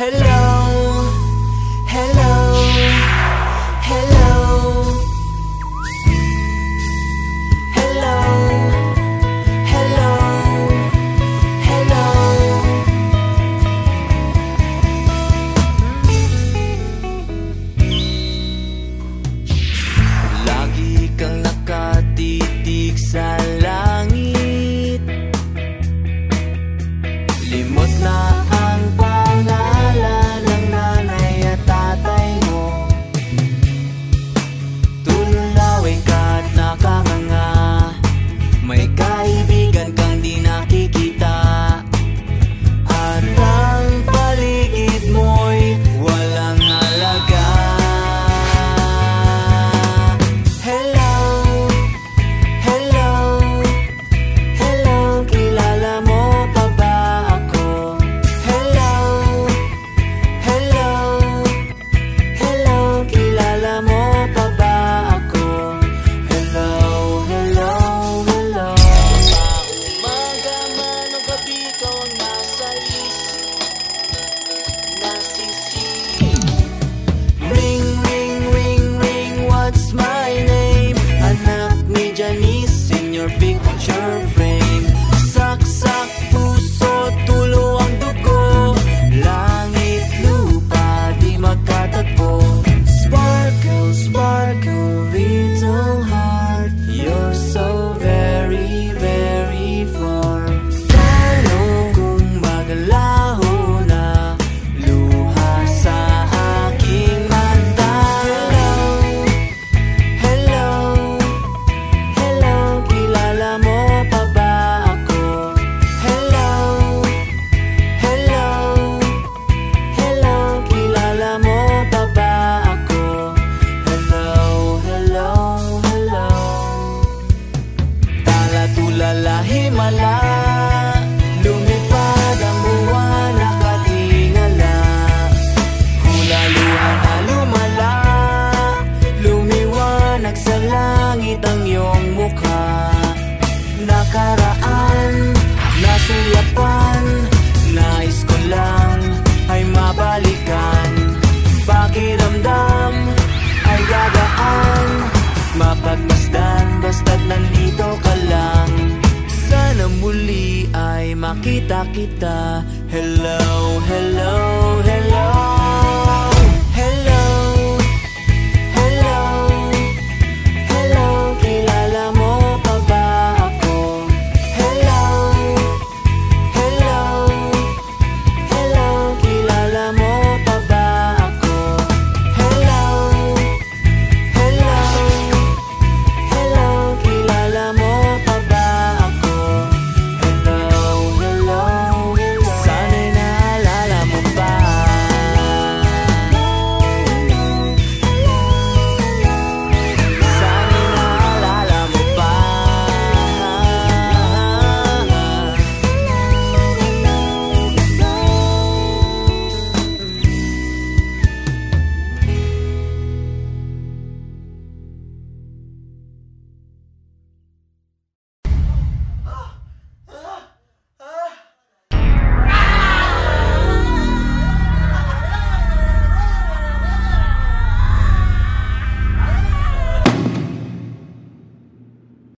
Hello. mukha. Nakaraan, nasulyapan Nais ko lang ay mabalikan. Pakiramdam ay gagaan Mapagmasdan basta't nandito ka lang. Sana muli ay makita kita. Hello, hello, hello.